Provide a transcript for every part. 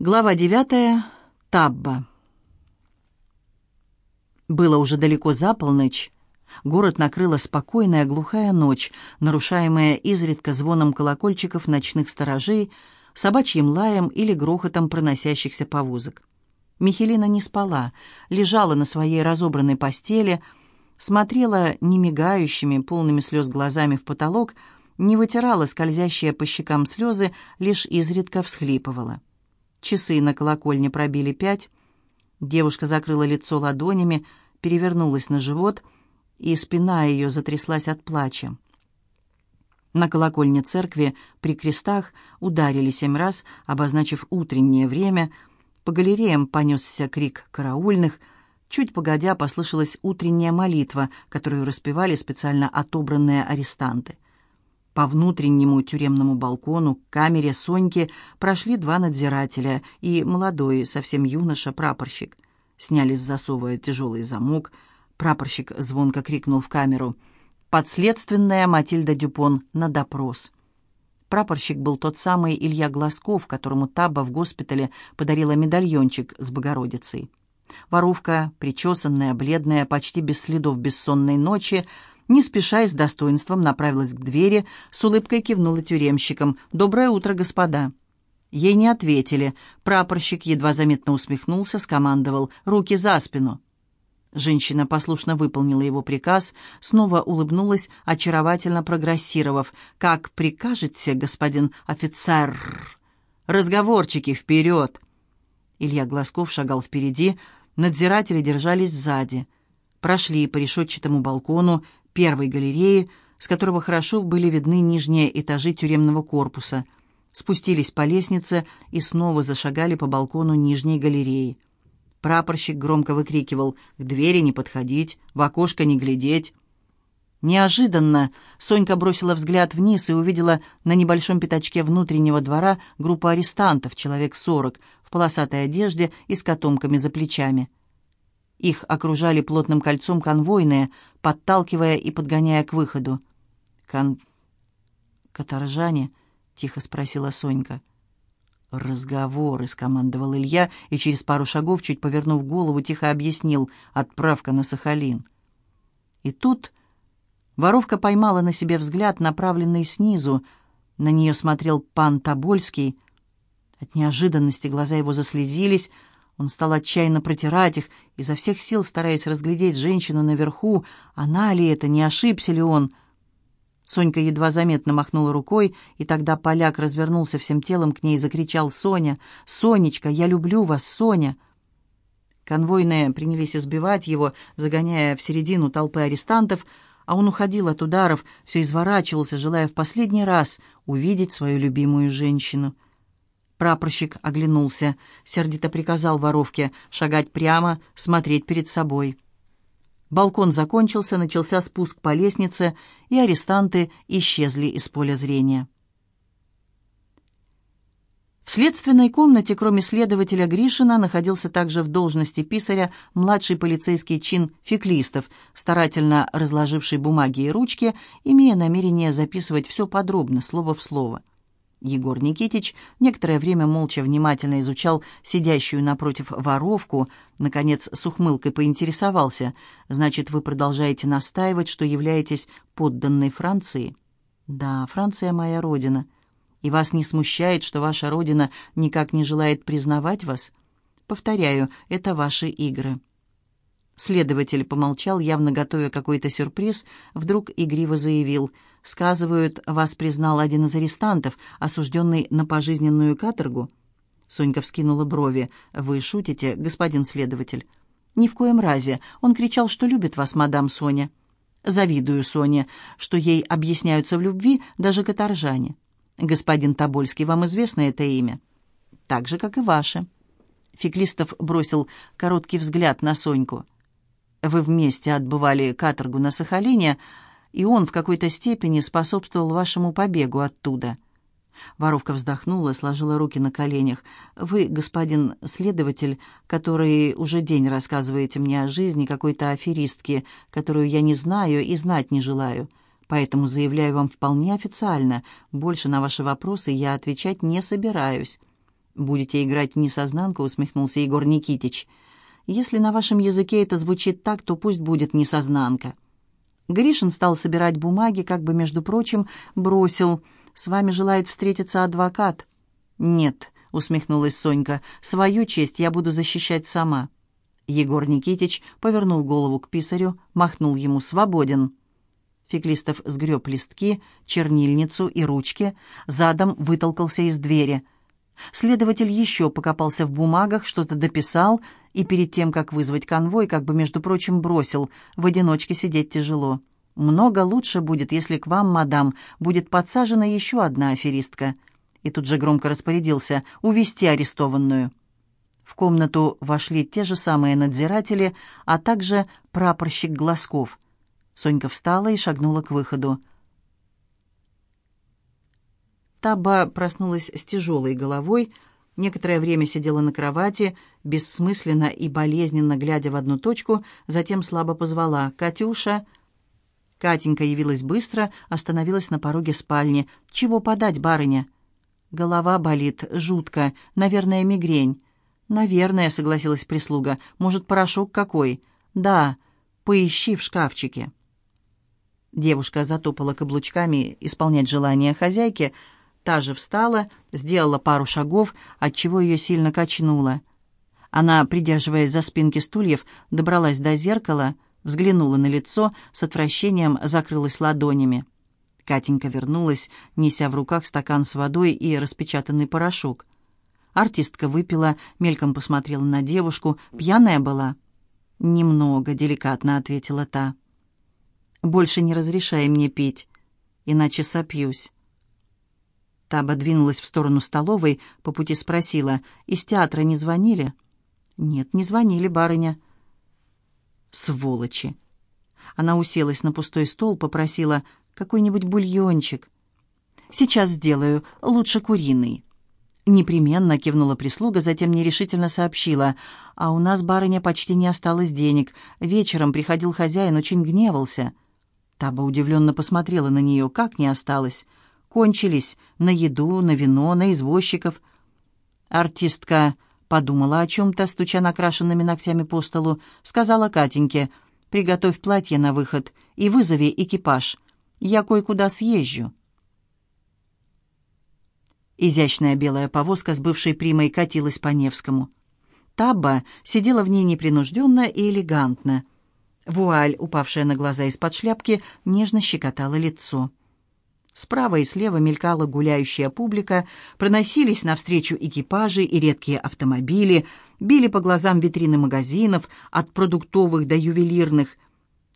Глава девятая. Табба. Было уже далеко за полночь. Город накрыла спокойная глухая ночь, нарушаемая изредка звоном колокольчиков ночных сторожей, собачьим лаем или грохотом проносящихся повозок. Михелина не спала, лежала на своей разобранной постели, смотрела немигающими, полными слез глазами в потолок, не вытирала скользящие по щекам слезы, лишь изредка всхлипывала. Часы на колокольне пробили пять. Девушка закрыла лицо ладонями, перевернулась на живот, и спина ее затряслась от плача. На колокольне церкви при крестах ударили семь раз, обозначив утреннее время. По галереям понесся крик караульных. Чуть погодя послышалась утренняя молитва, которую распевали специально отобранные арестанты. По внутреннему тюремному балкону к камере Соньки прошли два надзирателя и молодой, совсем юноша-прапорщик. Сняли с засова тяжелый замок. Прапорщик звонко крикнул в камеру «Подследственная Матильда Дюпон на допрос». Прапорщик был тот самый Илья Глазков, которому Таба в госпитале подарила медальончик с Богородицей. Воровка, причесанная, бледная, почти без следов бессонной ночи, не спеша и с достоинством направилась к двери, с улыбкой кивнула тюремщикам. «Доброе утро, господа!» Ей не ответили. Прапорщик едва заметно усмехнулся, скомандовал «Руки за спину!» Женщина послушно выполнила его приказ, снова улыбнулась, очаровательно прогрессировав. «Как прикажете, господин офицер?» «Разговорчики, вперед!» Илья Глазков шагал впереди, надзиратели держались сзади. Прошли по решетчатому балкону, первой галереи, с которого хорошо были видны нижние этажи тюремного корпуса, спустились по лестнице и снова зашагали по балкону нижней галереи. Прапорщик громко выкрикивал «К двери не подходить, в окошко не глядеть». Неожиданно Сонька бросила взгляд вниз и увидела на небольшом пятачке внутреннего двора группу арестантов, человек сорок, в полосатой одежде и с котомками за плечами. Их окружали плотным кольцом конвойные, подталкивая и подгоняя к выходу. «Кон... каторжане?» — тихо спросила Сонька. «Разговоры», — скомандовал Илья, и через пару шагов, чуть повернув голову, тихо объяснил «отправка на Сахалин». И тут воровка поймала на себе взгляд, направленный снизу. На нее смотрел пан Тобольский. От неожиданности глаза его заслезились, он стал отчаянно протирать их, изо всех сил стараясь разглядеть женщину наверху. Она ли это, не ошибся ли он? Сонька едва заметно махнула рукой, и тогда поляк развернулся всем телом к ней и закричал «Соня! Сонечка, я люблю вас, Соня!» Конвойные принялись избивать его, загоняя в середину толпы арестантов, а он уходил от ударов, все изворачивался, желая в последний раз увидеть свою любимую женщину. Прапорщик оглянулся, сердито приказал воровке шагать прямо, смотреть перед собой. Балкон закончился, начался спуск по лестнице, и арестанты исчезли из поля зрения. В следственной комнате, кроме следователя Гришина, находился также в должности писаря младший полицейский чин Феклистов, старательно разложивший бумаги и ручки, имея намерение записывать все подробно, слово в слово. Егор Никитич некоторое время молча внимательно изучал сидящую напротив воровку, наконец с ухмылкой поинтересовался. «Значит, вы продолжаете настаивать, что являетесь подданной Франции?» «Да, Франция моя родина. И вас не смущает, что ваша родина никак не желает признавать вас?» «Повторяю, это ваши игры». Следователь помолчал, явно готовя какой-то сюрприз, вдруг игриво заявил – Сказывают, вас признал один из арестантов, осужденный на пожизненную каторгу». Сонька вскинула брови. «Вы шутите, господин следователь?» «Ни в коем разе. Он кричал, что любит вас, мадам Соня». «Завидую Соне, что ей объясняются в любви даже каторжане». «Господин Тобольский, вам известно это имя?» «Так же, как и ваше». Феклистов бросил короткий взгляд на Соньку. «Вы вместе отбывали каторгу на Сахалине, и он в какой-то степени способствовал вашему побегу оттуда». Воровка вздохнула, сложила руки на коленях. «Вы, господин следователь, который уже день рассказываете мне о жизни какой-то аферистки, которую я не знаю и знать не желаю. Поэтому заявляю вам вполне официально, больше на ваши вопросы я отвечать не собираюсь. «Будете играть в несознанку?» — усмехнулся Егор Никитич. «Если на вашем языке это звучит так, то пусть будет несознанка». Гришин стал собирать бумаги, как бы, между прочим, бросил. «С вами желает встретиться адвокат». «Нет», — усмехнулась Сонька, — «свою честь я буду защищать сама». Егор Никитич повернул голову к писарю, махнул ему «свободен». Феклистов сгреб листки, чернильницу и ручки, задом вытолкался из двери. Следователь еще покопался в бумагах, что-то дописал и перед тем, как вызвать конвой, как бы, между прочим, бросил. В одиночке сидеть тяжело. «Много лучше будет, если к вам, мадам, будет подсажена еще одна аферистка». И тут же громко распорядился увести арестованную. В комнату вошли те же самые надзиратели, а также прапорщик Глазков. Сонька встала и шагнула к выходу. Таба проснулась с тяжелой головой, некоторое время сидела на кровати, бессмысленно и болезненно глядя в одну точку, затем слабо позвала «Катюша!». Катенька явилась быстро, остановилась на пороге спальни. «Чего подать, барыня?» «Голова болит, жутко, наверное, мигрень». «Наверное», — согласилась прислуга. «Может, порошок какой?» «Да, поищи в шкафчике». Девушка затопала каблучками исполнять желание хозяйки. Та же встала, сделала пару шагов, отчего ее сильно качнуло. Она, придерживаясь за спинки стульев, добралась до зеркала, взглянула на лицо, с отвращением закрылась ладонями. Катенька вернулась, неся в руках стакан с водой и распечатанный порошок. Артистка выпила, мельком посмотрела на девушку. «Пьяная была?» «Немного», — деликатно ответила та. «Больше не разрешай мне пить, иначе сопьюсь». Таба двинулась в сторону столовой, по пути спросила, «Из театра не звонили?» «Нет, не звонили, барыня». «Сволочи!» Она уселась на пустой стол, попросила, «Какой-нибудь бульончик». «Сейчас сделаю, лучше куриный». «Непременно», — кивнула прислуга, затем нерешительно сообщила. «А у нас, барыня, почти не осталось денег. Вечером приходил хозяин, очень гневался». Таба удивленно посмотрела на нее. «Как не осталось?» «Кончились. На еду, на вино, на извозчиков». Артистка подумала о чем-то, стуча накрашенными ногтями по столу. Сказала Катеньке, «Приготовь платье на выход и вызови экипаж. Я кое-куда съезжу». Изящная белая повозка с бывшей примой катилась по Невскому. Табба сидела в ней непринужденно и элегантно. Вуаль, упавшая на глаза из-под шляпки, нежно щекотала лицо. Справа и слева мелькала гуляющая публика, проносились навстречу экипажи и редкие автомобили, били по глазам витрины магазинов, от продуктовых до ювелирных,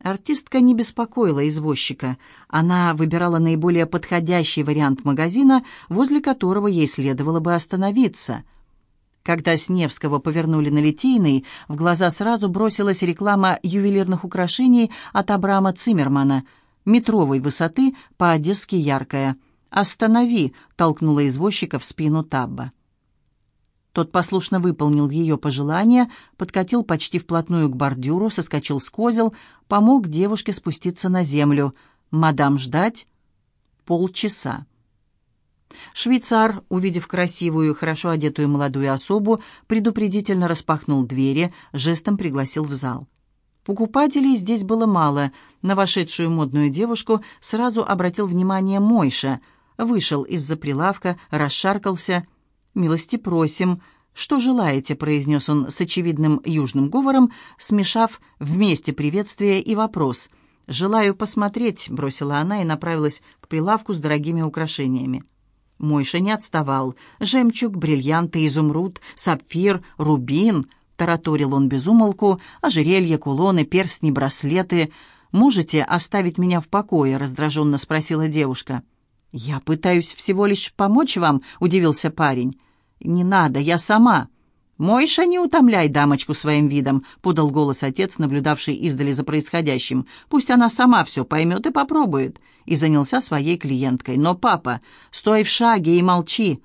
Артистка не беспокоила извозчика. Она выбирала наиболее подходящий вариант магазина, возле которого ей следовало бы остановиться. Когда с Невского повернули на Литейный, в глаза сразу бросилась реклама ювелирных украшений от Абрама Циммермана, метровой высоты, по-одесски яркая. «Останови!» — толкнула извозчика в спину Табба. Тот послушно выполнил ее пожелание, подкатил почти вплотную к бордюру, соскочил с козел, помог девушке спуститься на землю. «Мадам ждать?» «Полчаса». Швейцар, увидев красивую, хорошо одетую молодую особу, предупредительно распахнул двери, жестом пригласил в зал. Покупателей здесь было мало. На вошедшую модную девушку сразу обратил внимание Мойша. Вышел из-за прилавка, расшаркался — «Милости просим». «Что желаете?» — произнес он с очевидным южным говором, смешав вместе приветствие и вопрос. «Желаю посмотреть», — бросила она и направилась к прилавку с дорогими украшениями. Мойша не отставал. «Жемчуг, бриллианты, изумруд, сапфир, рубин», — тараторил он безумолку, «ожерелья, кулоны, перстни, браслеты. Можете оставить меня в покое?» — раздраженно спросила девушка. «Я пытаюсь всего лишь помочь вам», — удивился парень. «Не надо, я сама». «Мойша, не утомляй дамочку своим видом», — подал голос отец, наблюдавший издали за происходящим. «Пусть она сама все поймет и попробует». И занялся своей клиенткой. «Но, папа, стой в шаге и молчи».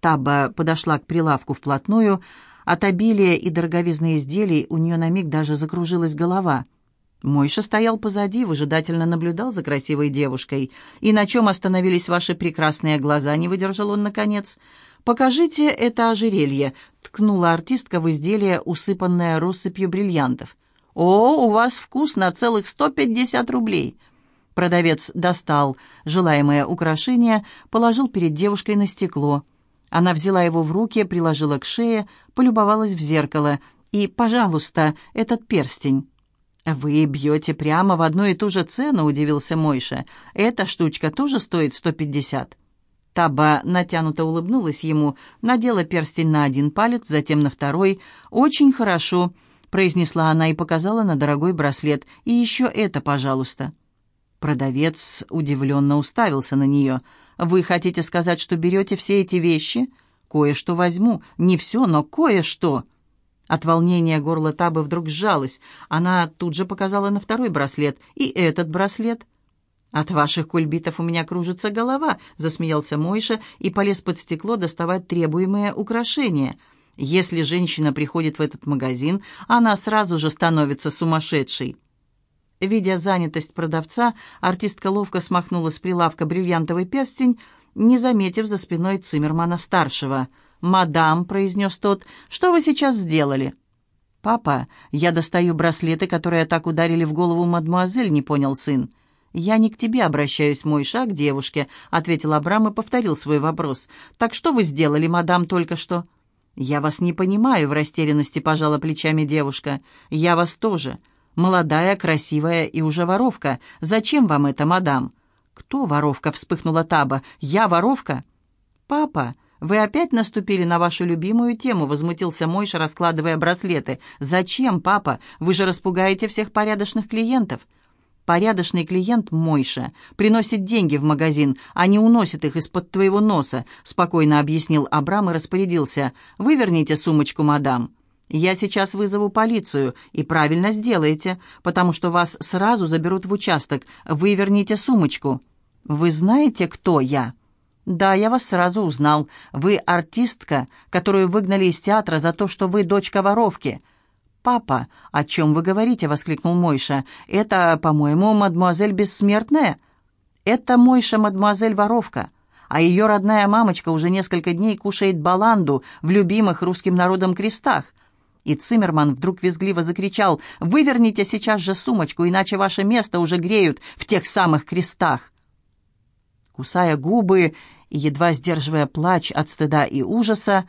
Таба подошла к прилавку вплотную. От обилия и дороговизны изделий у нее на миг даже закружилась голова — Мойша стоял позади, выжидательно наблюдал за красивой девушкой. «И на чем остановились ваши прекрасные глаза?» — не выдержал он, наконец. «Покажите это ожерелье», — ткнула артистка в изделие, усыпанное россыпью бриллиантов. «О, у вас вкус на целых сто пятьдесят рублей!» Продавец достал желаемое украшение, положил перед девушкой на стекло. Она взяла его в руки, приложила к шее, полюбовалась в зеркало. «И, пожалуйста, этот перстень». «Вы бьете прямо в одну и ту же цену», — удивился Мойша. «Эта штучка тоже стоит сто пятьдесят». Таба натянуто улыбнулась ему, надела перстень на один палец, затем на второй. «Очень хорошо», — произнесла она и показала на дорогой браслет. «И еще это, пожалуйста». Продавец удивленно уставился на нее. «Вы хотите сказать, что берете все эти вещи?» «Кое-что возьму. Не все, но кое-что». От волнения горло Табы вдруг сжалось. Она тут же показала на второй браслет. «И этот браслет». «От ваших кульбитов у меня кружится голова», — засмеялся Мойша и полез под стекло доставать требуемые украшения. «Если женщина приходит в этот магазин, она сразу же становится сумасшедшей». Видя занятость продавца, артистка ловко смахнула с прилавка бриллиантовый перстень, не заметив за спиной Циммермана-старшего. «Мадам», — произнес тот, — «что вы сейчас сделали?» «Папа, я достаю браслеты, которые так ударили в голову мадмуазель», — не понял сын. «Я не к тебе обращаюсь, мой шаг девушке», — ответил Абрам и повторил свой вопрос. «Так что вы сделали, мадам, только что?» «Я вас не понимаю», — в растерянности пожала плечами девушка. «Я вас тоже. Молодая, красивая и уже воровка. Зачем вам это, мадам?» «Кто воровка?» — вспыхнула Таба. «Я воровка?» «Папа, вы опять наступили на вашу любимую тему», — возмутился Мойша, раскладывая браслеты. «Зачем, папа? Вы же распугаете всех порядочных клиентов». Порядочный клиент Мойша приносит деньги в магазин, а не уносит их из-под твоего носа», — спокойно объяснил Абрам и распорядился. «Выверните сумочку, мадам». «Я сейчас вызову полицию, и правильно сделаете, потому что вас сразу заберут в участок. Выверните сумочку». «Вы знаете, кто я?» «Да, я вас сразу узнал. Вы артистка, которую выгнали из театра за то, что вы дочка воровки». «Папа, о чем вы говорите?» — воскликнул Мойша. «Это, по-моему, мадемуазель Бессмертная?» «Это Мойша, мадемуазель Воровка, а ее родная мамочка уже несколько дней кушает баланду в любимых русским народом крестах». И Циммерман вдруг визгливо закричал «Выверните сейчас же сумочку, иначе ваше место уже греют в тех самых крестах». Кусая губы и едва сдерживая плач от стыда и ужаса,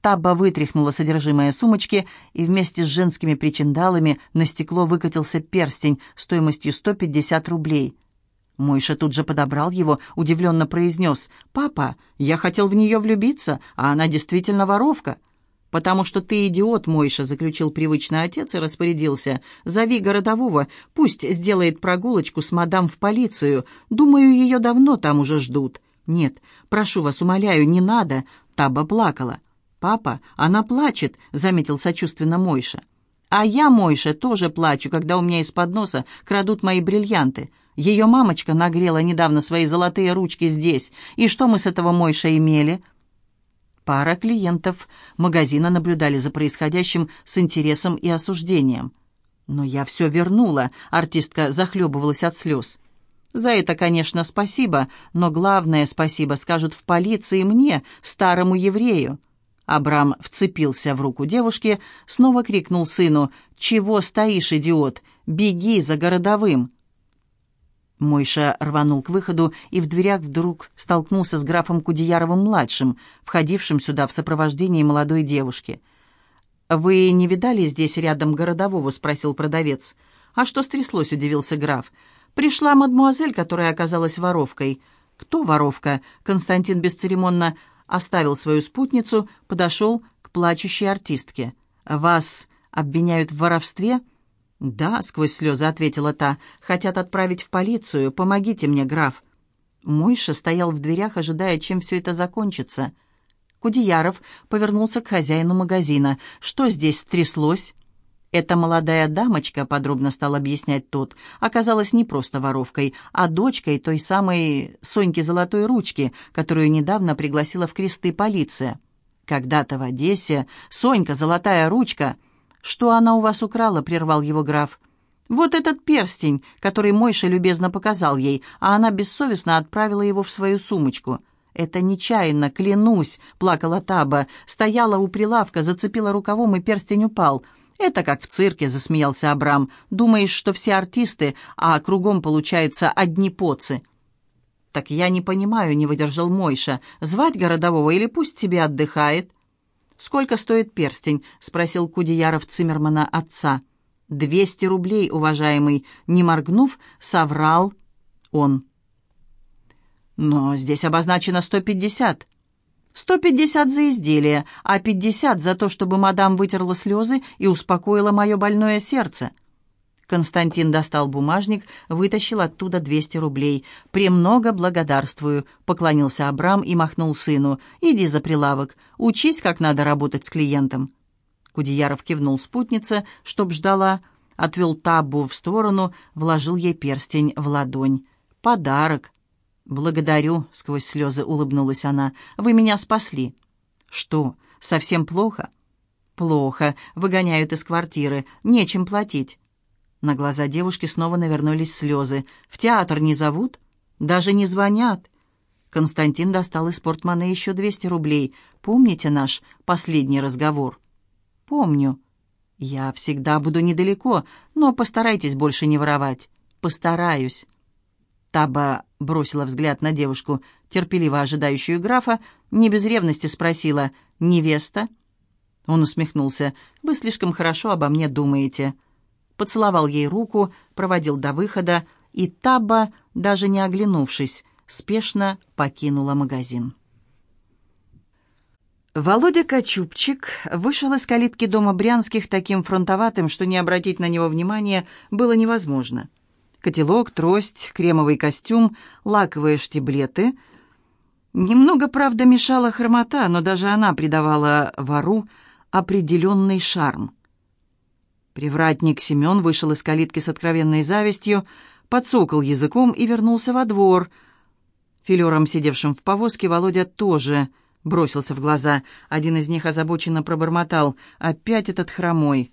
Табба вытряхнула содержимое сумочки, и вместе с женскими причиндалами на стекло выкатился перстень стоимостью 150 рублей. Мойша тут же подобрал его, удивленно произнес. «Папа, я хотел в нее влюбиться, а она действительно воровка». «Потому что ты идиот, Мойша», — заключил привычный отец и распорядился. «Зови городового, пусть сделает прогулочку с мадам в полицию. Думаю, ее давно там уже ждут». «Нет, прошу вас, умоляю, не надо», — Таба плакала. «Папа, она плачет», — заметил сочувственно Мойша. «А я, Мойша, тоже плачу, когда у меня из-под носа крадут мои бриллианты. Ее мамочка нагрела недавно свои золотые ручки здесь. И что мы с этого Мойша имели?» Пара клиентов магазина наблюдали за происходящим с интересом и осуждением. «Но я все вернула», — артистка захлебывалась от слез. «За это, конечно, спасибо, но главное спасибо скажут в полиции мне, старому еврею». Абрам вцепился в руку девушки, снова крикнул сыну «Чего стоишь, идиот? Беги за городовым!» Мойша рванул к выходу и в дверях вдруг столкнулся с графом Кудеяровым-младшим, входившим сюда в сопровождении молодой девушки. «Вы не видали здесь рядом городового?» — спросил продавец. «А что стряслось?» — удивился граф. «Пришла мадмуазель, которая оказалась воровкой». «Кто воровка?» — Константин бесцеремонно оставил свою спутницу, подошел к плачущей артистке. «Вас обвиняют в воровстве?» «Да», — сквозь слезы ответила та, — «хотят отправить в полицию. Помогите мне, граф». Мойша стоял в дверях, ожидая, чем все это закончится. Кудеяров повернулся к хозяину магазина. «Что здесь стряслось?» Эта молодая дамочка, подробно стал объяснять тот, оказалась не просто воровкой, а дочкой той самой Соньки Золотой Ручки, которую недавно пригласила в кресты полиция. Когда-то в Одессе Сонька Золотая Ручка... «Что она у вас украла?» — прервал его граф. «Вот этот перстень, который Мойша любезно показал ей, а она бессовестно отправила его в свою сумочку. «Это нечаянно, клянусь!» — плакала Таба. Стояла у прилавка, зацепила рукавом, и перстень упал. «Это как в цирке», — засмеялся Абрам. «Думаешь, что все артисты, а кругом, получается, одни поцы». «Так я не понимаю», — не выдержал Мойша. «Звать городового или пусть себе отдыхает?» «Сколько стоит перстень?» — спросил Кудеяров Циммермана отца. «Двести рублей, уважаемый», — не моргнув, соврал он. «Но здесь обозначено сто пятьдесят». «Сто пятьдесят за изделие, а пятьдесят за то, чтобы мадам вытерла слезы и успокоила мое больное сердце». Константин достал бумажник, вытащил оттуда двести рублей. «Премного благодарствую», — поклонился Абрам и махнул сыну. «Иди за прилавок, учись, как надо работать с клиентом». Кудеяров кивнул спутнице, чтоб ждала, отвел табу в сторону, вложил ей перстень в ладонь. «Подарок». «Благодарю», — сквозь слезы улыбнулась она. «Вы меня спасли». «Что, совсем плохо?» «Плохо. Выгоняют из квартиры. Нечем платить». На глаза девушки снова навернулись слезы. «В театр не зовут? Даже не звонят?» Константин достал из портмоне еще двести рублей. «Помните наш последний разговор?» «Помню. Я всегда буду недалеко, но постарайтесь больше не воровать. Постараюсь». Таба бросила взгляд на девушку, терпеливо ожидающую графа, не без ревности спросила «Невеста?» Он усмехнулся. «Вы слишком хорошо обо мне думаете» поцеловал ей руку, проводил до выхода, и Таба, даже не оглянувшись, спешно покинула магазин. Володя Кочубчик вышел из калитки дома Брянских таким фронтоватым, что не обратить на него внимания было невозможно. Котелок, трость, кремовый костюм, лаковые штиблеты. Немного, правда, мешала хромота, но даже она придавала вору определенный шарм. Привратник Семен вышел из калитки с откровенной завистью, подсокал языком и вернулся во двор. Филером, сидевшим в повозке, Володя тоже бросился в глаза. Один из них озабоченно пробормотал. «Опять этот хромой!»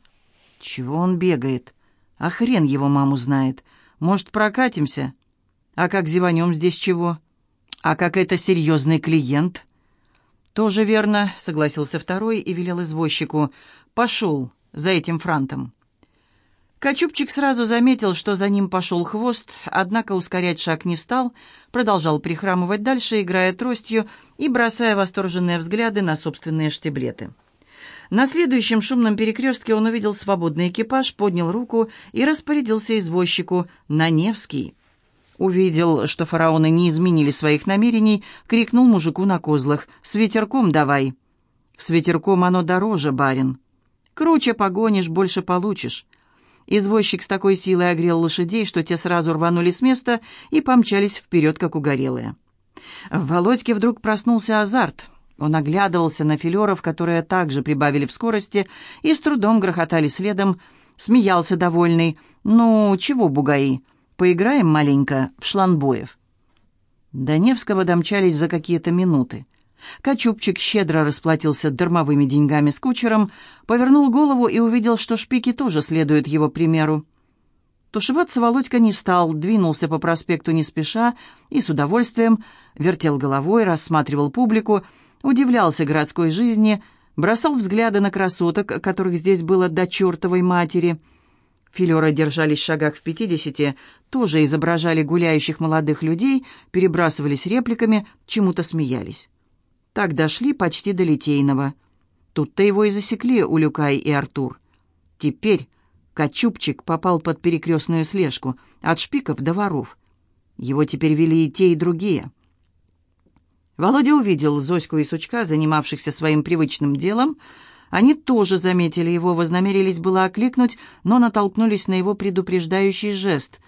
«Чего он бегает? А хрен его маму знает. Может, прокатимся? А как зеванем здесь чего? А как это серьезный клиент?» «Тоже верно», — согласился второй и велел извозчику. «Пошел, за этим франтом. Качупчик сразу заметил, что за ним пошел хвост, однако ускорять шаг не стал, продолжал прихрамывать дальше, играя тростью и бросая восторженные взгляды на собственные штиблеты. На следующем шумном перекрестке он увидел свободный экипаж, поднял руку и распорядился извозчику «На Невский». Увидел, что фараоны не изменили своих намерений, крикнул мужику на козлах «С ветерком давай!» «С ветерком оно дороже, барин!» Круче погонишь, больше получишь. Извозчик с такой силой огрел лошадей, что те сразу рванули с места и помчались вперед, как угорелые. В Володьке вдруг проснулся азарт. Он оглядывался на филеров, которые также прибавили в скорости и с трудом грохотали следом, смеялся довольный. «Ну, чего, бугаи, поиграем маленько в шланбоев?» До Невского домчались за какие-то минуты. Качупчик щедро расплатился дармовыми деньгами с кучером, повернул голову и увидел, что шпики тоже следуют его примеру. Тушеваться Володька не стал, двинулся по проспекту не спеша и с удовольствием вертел головой, рассматривал публику, удивлялся городской жизни, бросал взгляды на красоток, которых здесь было до чертовой матери. Филеры держались в шагах в пятидесяти, тоже изображали гуляющих молодых людей, перебрасывались репликами, чему-то смеялись. Так дошли почти до Литейного. Тут-то его и засекли Улюкай и Артур. Теперь Качупчик попал под перекрестную слежку от шпиков до воров. Его теперь вели и те, и другие. Володя увидел Зоську и Сучка, занимавшихся своим привычным делом. Они тоже заметили его, вознамерились было окликнуть, но натолкнулись на его предупреждающий жест.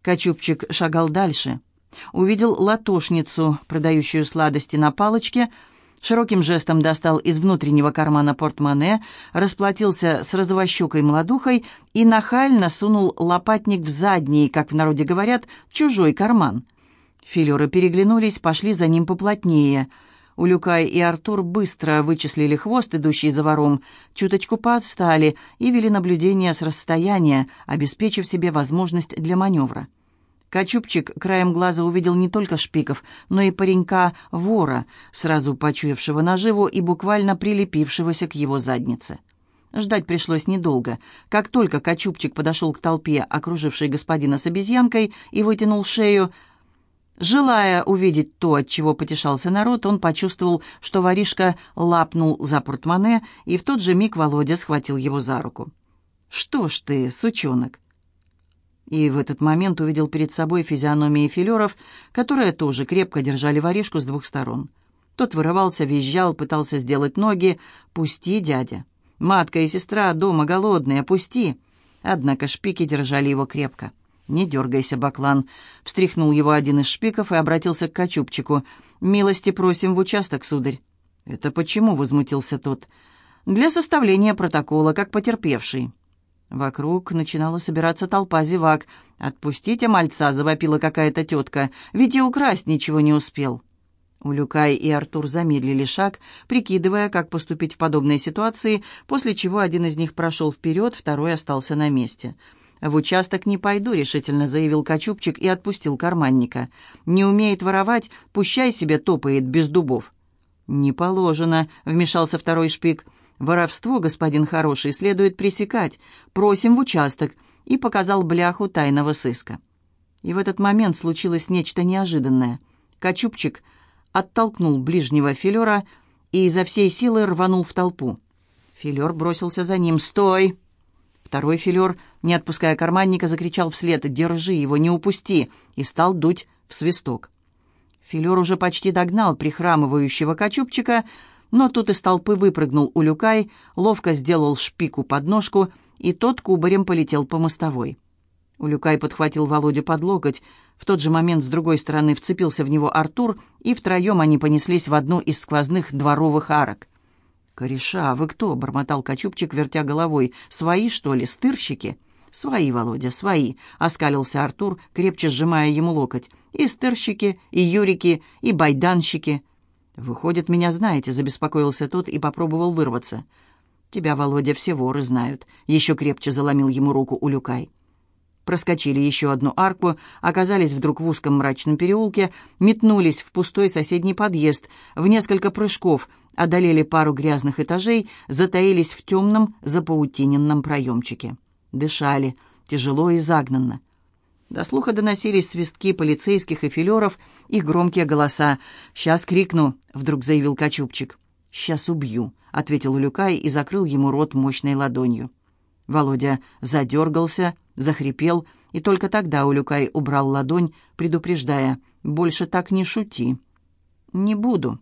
Качупчик шагал дальше — Увидел латошницу, продающую сладости на палочке, широким жестом достал из внутреннего кармана портмоне, расплатился с розовощекой молодухой и нахально сунул лопатник в задний, как в народе говорят, чужой карман. Филеры переглянулись, пошли за ним поплотнее. Улюкай и Артур быстро вычислили хвост, идущий за вором, чуточку поотстали и вели наблюдение с расстояния, обеспечив себе возможность для маневра. Качупчик краем глаза увидел не только шпиков, но и паренька-вора, сразу почуявшего наживу и буквально прилепившегося к его заднице. Ждать пришлось недолго. Как только Качупчик подошел к толпе, окружившей господина с обезьянкой, и вытянул шею, желая увидеть то, от чего потешался народ, он почувствовал, что воришка лапнул за портмоне, и в тот же миг Володя схватил его за руку. «Что ж ты, сучонок?» И в этот момент увидел перед собой физиономии филеров, которые тоже крепко держали воришку с двух сторон. Тот вырывался, визжал, пытался сделать ноги. «Пусти, дядя! Матка и сестра дома голодные, пусти!» Однако шпики держали его крепко. «Не дергайся, Баклан!» — встряхнул его один из шпиков и обратился к Качупчику. «Милости просим в участок, сударь». «Это почему?» — возмутился тот. «Для составления протокола, как потерпевший». Вокруг начинала собираться толпа зевак. «Отпустите мальца!» — завопила какая-то тетка. «Ведь и украсть ничего не успел». Улюкай и Артур замедлили шаг, прикидывая, как поступить в подобной ситуации, после чего один из них прошел вперед, второй остался на месте. «В участок не пойду», — решительно заявил Качупчик и отпустил карманника. «Не умеет воровать, пущай себе топает без дубов». «Не положено», — вмешался второй шпик. «Воровство, господин хороший, следует пресекать. Просим в участок», и показал бляху тайного сыска. И в этот момент случилось нечто неожиданное. Качупчик оттолкнул ближнего филера и изо всей силы рванул в толпу. Филер бросился за ним. «Стой!» Второй филер, не отпуская карманника, закричал вслед «Держи его, не упусти!» и стал дуть в свисток. Филер уже почти догнал прихрамывающего качупчика, но тут из толпы выпрыгнул Улюкай, ловко сделал шпику под ножку, и тот кубарем полетел по мостовой. Улюкай подхватил Володю под локоть. В тот же момент с другой стороны вцепился в него Артур, и втроем они понеслись в одну из сквозных дворовых арок. «Кореша, вы кто?» — бормотал Качупчик, вертя головой. «Свои, что ли, стырщики?» «Свои, Володя, свои», — оскалился Артур, крепче сжимая ему локоть. «И стырщики, и юрики, и байданщики. «Выходит, меня знаете», — забеспокоился тот и попробовал вырваться. «Тебя, Володя, все воры знают», — еще крепче заломил ему руку Улюкай. Проскочили еще одну арку, оказались вдруг в узком мрачном переулке, метнулись в пустой соседний подъезд, в несколько прыжков, одолели пару грязных этажей, затаились в темном запаутиненном проемчике. Дышали, тяжело и загнанно. До слуха доносились свистки полицейских и филеров, их громкие голоса. «Сейчас крикну», — вдруг заявил Качупчик. «Сейчас убью», — ответил Люкай и закрыл ему рот мощной ладонью. Володя задергался, захрипел, и только тогда Улюкай убрал ладонь, предупреждая «Больше так не шути». «Не буду»,